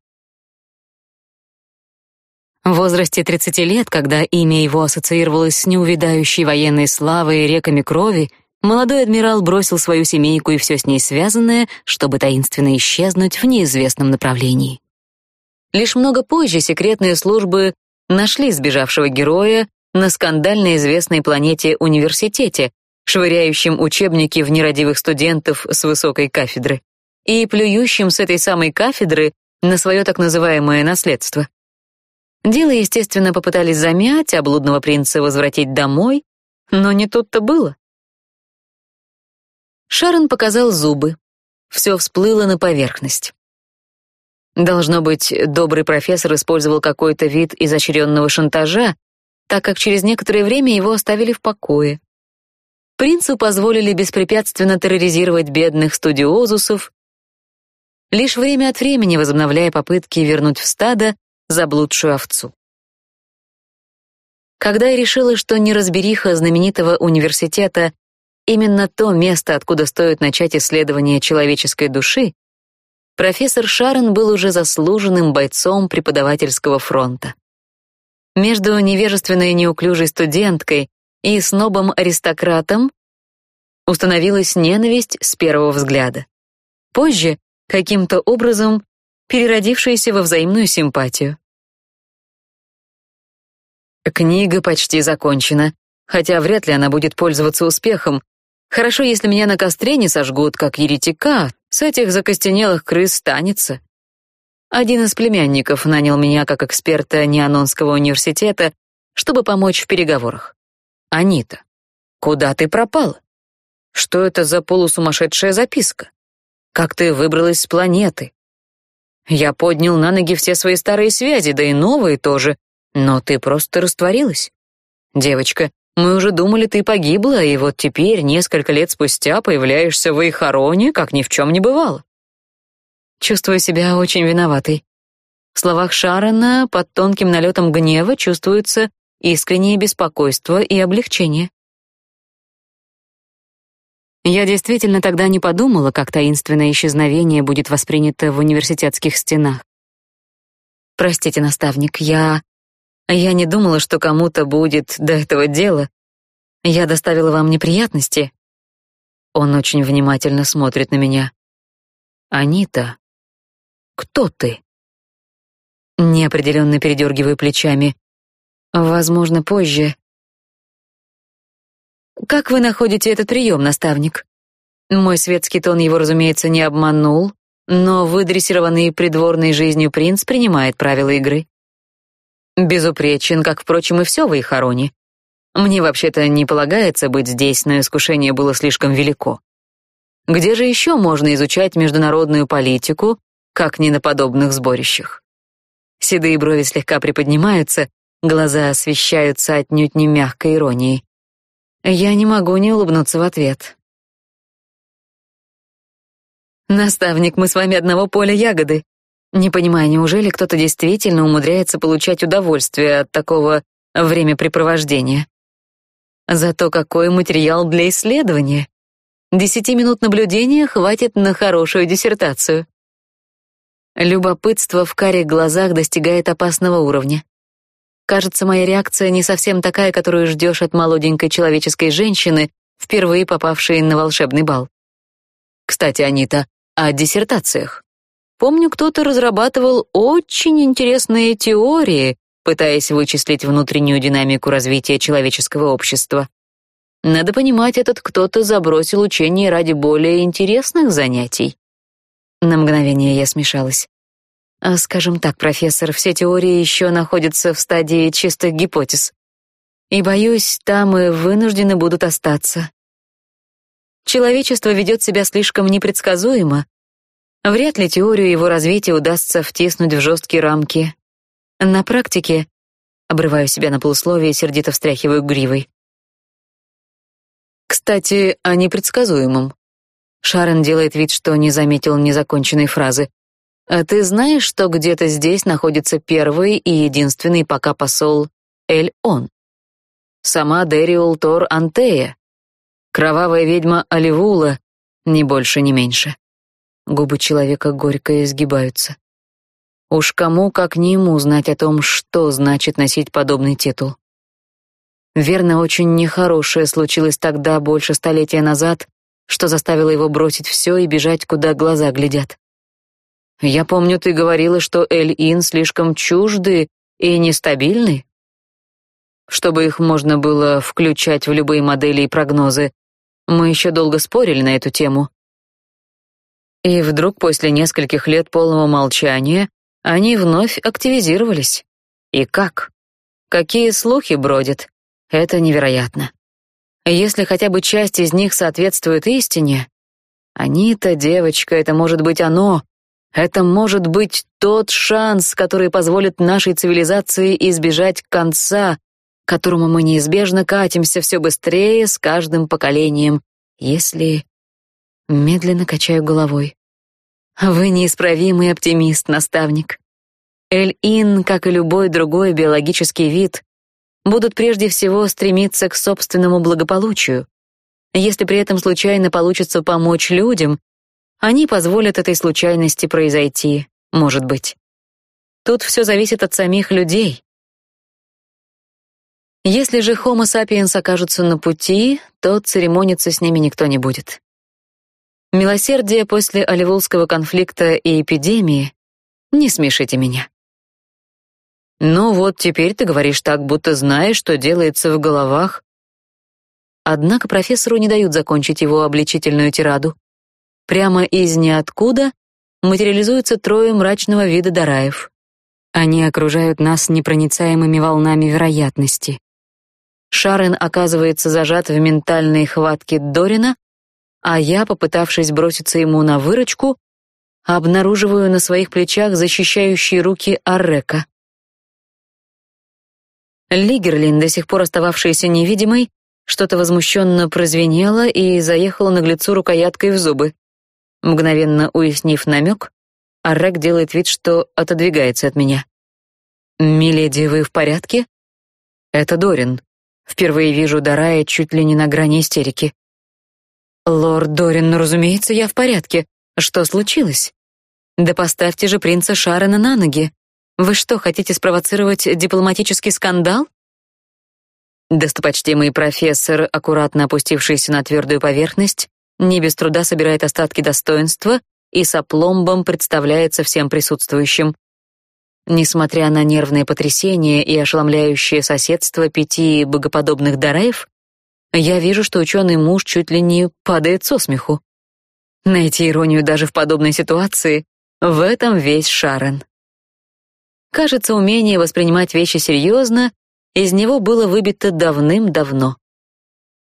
Speaker 1: В возрасте 30 лет, когда имя его ассоциировалось с неувядающей военной славой и реками крови, молодой адмирал бросил свою семейку и все с ней связанное, чтобы таинственно исчезнуть в неизвестном направлении. Лишь много позже секретные службы нашли сбежавшего героя на скандально известной планете университете, швыряющем учебники в нерадивых студентов с высокой кафедры и плюющим с этой самой кафедры на свое так называемое наследство. Дело, естественно, попытались замять, а блудного принца возвратить домой, но не тут-то было. Шарон показал зубы. Все всплыло на поверхность. Должно быть, добрый профессор использовал какой-то вид изощренного шантажа, так как через некоторое время его оставили в покое. Принцу позволили беспрепятственно терроризировать бедных студиозусов, лишь время от времени возобновляя попытки вернуть в стадо заблудшую овцу. Когда я решила, что неразбериха знаменитого университета именно то место, откуда стоит начать исследование человеческой души, профессор Шарен был уже заслуженным бойцом преподавательского фронта. Между невежественной неуклюжей студенткой и снобом-аристократом установилась ненависть с первого взгляда. Позже, каким-то образом, переродившаяся во взаимную симпатию. Книга почти закончена, хотя вряд ли она будет пользоваться успехом. Хорошо, если меня на костре не сожгут, как еретика, с этих закостенелых крыс станется. Один из племянников нанял меня как эксперта Неанонского университета, чтобы помочь в переговорах. Анита, куда ты пропала? Что это за полусумасшедшая записка? Как ты выбралась с планеты? Я поднял на ноги все свои старые связи, да и новые тоже, но ты просто растворилась. Девочка, мы уже думали, ты погибла, и вот теперь, несколько лет спустя, появляешься в Эйхароне, как ни в чем не бывало. Чувствую себя очень виноватой. В словах Шарона под тонким налетом гнева чувствуется искреннее беспокойство и облегчение. Я действительно тогда не подумала, как таинственное исчезновение будет воспринято в университетских стенах. Простите, наставник, я я не думала, что кому-то будет до этого дела. Я доставила вам неприятности. Он очень внимательно смотрит на меня. Анита, кто ты? Неопределенно передергиваю плечами. Возможно, позже. Как вы находите этот прием, наставник? Мой светский тон его, разумеется, не обманул, но выдрессированный придворной жизнью принц принимает правила игры. Безупречен, как, впрочем, и все в Ихароне. Мне вообще-то не полагается быть здесь, но искушение было слишком велико. Где же еще можно изучать международную политику, как не на подобных сборищах? Седые брови слегка приподнимаются, глаза освещаются отнюдь не мягкой иронией. Я не могу не улыбнуться в ответ. Наставник, мы с вами одного поля ягоды. Не понимаю, неужели кто-то действительно умудряется получать удовольствие от такого времяпрепровождения? Зато какой материал для исследования. Десяти минут наблюдения хватит на хорошую диссертацию. Любопытство в карих глазах достигает опасного уровня. Кажется, моя реакция не совсем такая, которую ждешь от молоденькой человеческой женщины, впервые попавшей на волшебный бал. Кстати, Анита, о диссертациях. Помню, кто-то разрабатывал очень интересные теории, пытаясь вычислить внутреннюю динамику развития человеческого общества. Надо понимать, этот кто-то забросил учение ради более интересных занятий. На мгновение я смешалась. А, скажем так, профессор, все теории еще находятся в стадии чистых гипотез. И, боюсь, там и вынуждены будут остаться. Человечество ведет себя слишком непредсказуемо. Вряд ли теорию его развития удастся втиснуть в жесткие рамки. На практике обрываю себя на полусловие и сердито встряхиваю гривой. Кстати, о непредсказуемом. Шарен делает вид, что не заметил незаконченной фразы. «А ты знаешь, что где-то здесь находится первый и единственный пока посол Эль-Он? Сама Дериул Тор Антея, кровавая ведьма Оливула, ни больше, ни меньше». Губы человека горько изгибаются. Уж кому, как не ему, знать о том, что значит носить подобный титул. Верно, очень нехорошее случилось тогда, больше столетия назад, что заставило его бросить все и бежать, куда глаза глядят. Я помню, ты говорила, что Эль-Ин слишком чужды и нестабильны. Чтобы их можно было включать в любые модели и прогнозы. Мы еще долго спорили на эту тему. И вдруг после нескольких лет полного молчания они вновь активизировались. И как? Какие слухи бродят? Это невероятно. Если хотя бы часть из них соответствует истине, Анита, девочка, это может быть оно. Это может быть тот шанс, который позволит нашей цивилизации избежать конца, к которому мы неизбежно катимся все быстрее с каждым поколением, если... Медленно качаю головой. Вы неисправимый оптимист, наставник. Эль-Ин, как и любой другой биологический вид, будут прежде всего стремиться к собственному благополучию. Если при этом случайно получится помочь людям, они позволят этой случайности произойти, может быть. Тут все зависит от самих людей. Если же Homo sapiens окажутся на пути, то церемониться с ними никто не будет. Милосердие после Оливулского конфликта и эпидемии — не смешите меня. «Ну вот теперь ты говоришь так, будто знаешь, что делается в головах». Однако профессору не дают закончить его обличительную тираду. Прямо из ниоткуда материализуются трое мрачного вида дараев. Они окружают нас непроницаемыми волнами вероятности. Шарен оказывается зажат в ментальной хватке Дорина, а я, попытавшись броситься ему на выручку, обнаруживаю на своих плечах защищающие руки Аррека. Лигерлин, до сих пор остававшаяся невидимой, что-то возмущенно прозвенело и заехала наглецу рукояткой в зубы. Мгновенно уяснив намек, Аррек делает вид, что отодвигается от меня. «Миледи, вы в порядке?» «Это Дорин. Впервые вижу Дарая чуть ли не на грани истерики». «Лорд Дорин, ну, разумеется, я в порядке. Что случилось?» «Да поставьте же принца Шарена на ноги. Вы что, хотите спровоцировать дипломатический скандал? Достопочтимый профессор, аккуратно опустившийся на твердую поверхность, не без труда собирает остатки достоинства и с опломбом представляется всем присутствующим. Несмотря на нервные потрясения и ошеломляющее соседство пяти богоподобных дараев, я вижу, что ученый муж чуть ли не падает со смеху. Найти иронию даже в подобной ситуации — в этом весь Шарен. Кажется, умение воспринимать вещи серьезно из него было выбито давным-давно.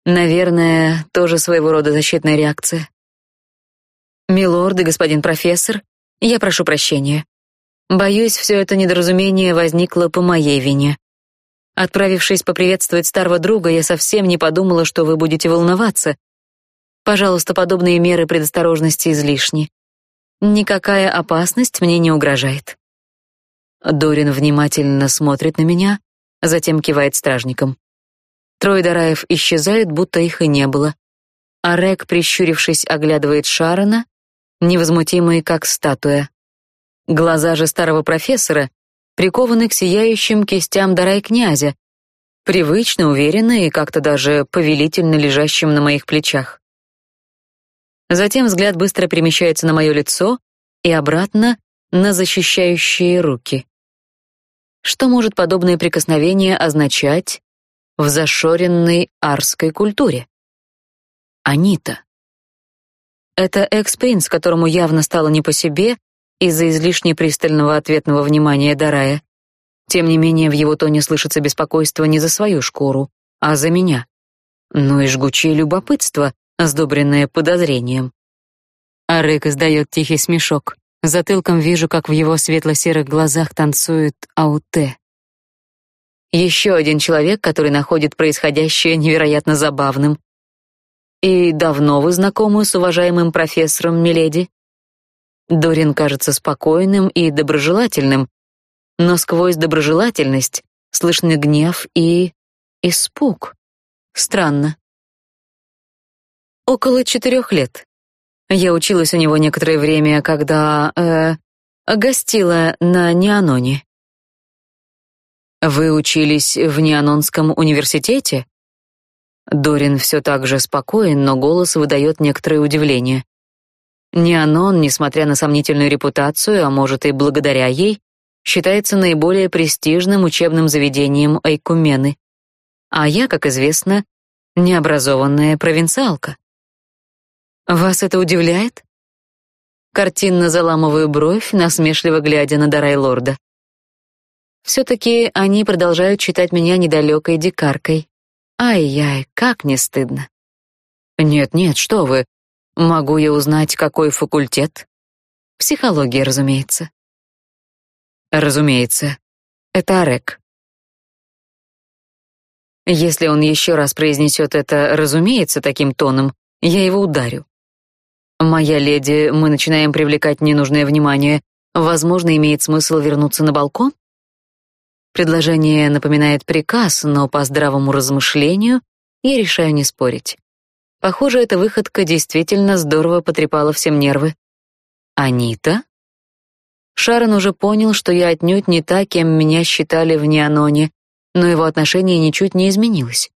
Speaker 1: Наверное, тоже своего рода защитная реакция. Милорд и господин профессор, я прошу прощения. Боюсь, все это недоразумение возникло по моей вине. Отправившись поприветствовать старого друга, я совсем не подумала, что вы будете волноваться. Пожалуйста, подобные меры предосторожности излишни. Никакая опасность мне не угрожает. Дорин внимательно смотрит на меня, затем кивает стражникам. Трое Дараев исчезают, будто их и не было. А Рек, прищурившись, оглядывает Шарона, невозмутимый, как статуя. Глаза же старого профессора прикованы к сияющим кистям Дарай князя, привычно, уверенно и как-то даже повелительно лежащим на моих плечах. Затем взгляд быстро перемещается на мое лицо и обратно на защищающие руки. Что может подобное прикосновение означать в зашоренной арской культуре? Анита. Это экс-принц, которому явно стало не по себе из-за излишне пристального ответного внимания Дарая. Тем не менее, в его тоне слышится беспокойство не за свою шкуру, а за меня. Но и жгучее любопытство, сдобренное подозрением. Арек издает тихий смешок. Затылком вижу, как в его светло-серых глазах танцует Ауте. Еще один человек, который находит происходящее невероятно забавным. И давно вы знакомы с уважаемым профессором Миледи? Дорин кажется спокойным и доброжелательным, но сквозь доброжелательность слышны гнев и испуг. Странно. Около четырех лет. Я училась у него некоторое время, когда э гостила на Неаноне. Вы учились в Неанонском университете? Дорин все так же спокоен, но голос выдает некоторое удивление. Неанон, несмотря на сомнительную репутацию, а может и благодаря ей, считается наиболее престижным учебным заведением Айкумены. А я, как известно, необразованная провинциалка. Вас это удивляет? Картинно заламываю бровь, насмешливо глядя на Дарай лорда. Все-таки они продолжают считать меня недалекой дикаркой. Ай-яй, как не стыдно. Нет-нет, что вы. Могу я узнать, какой факультет? Психология, разумеется. Разумеется. Это Арек. Если он еще раз произнесет это «разумеется» таким тоном, я его ударю. «Моя леди, мы начинаем привлекать ненужное внимание. Возможно, имеет смысл вернуться на балкон?» Предложение напоминает приказ, но по здравому размышлению я решаю не спорить. Похоже, эта выходка действительно здорово потрепала всем нервы. «Анита?» Шарон уже понял, что я отнюдь не та, кем меня считали в Неаноне, но его отношение ничуть не изменилось.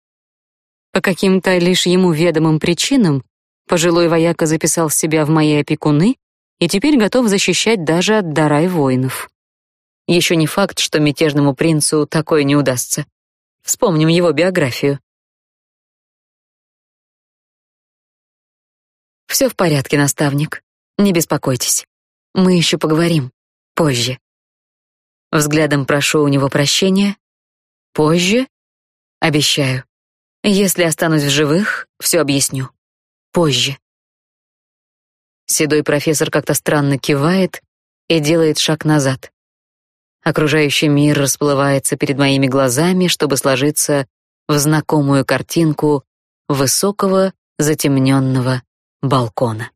Speaker 1: По каким-то лишь ему ведомым причинам Пожилой вояка записал себя в мои опекуны и теперь готов защищать даже от дарай воинов. Еще не факт, что мятежному принцу такое не удастся. Вспомним его биографию. Все в порядке, наставник. Не беспокойтесь. Мы еще поговорим. Позже. Взглядом прошу у него прощения. Позже? Обещаю. Если останусь в живых, все объясню позже. Седой профессор как-то странно кивает и делает шаг назад. Окружающий мир расплывается перед моими глазами, чтобы сложиться в знакомую картинку высокого затемненного балкона.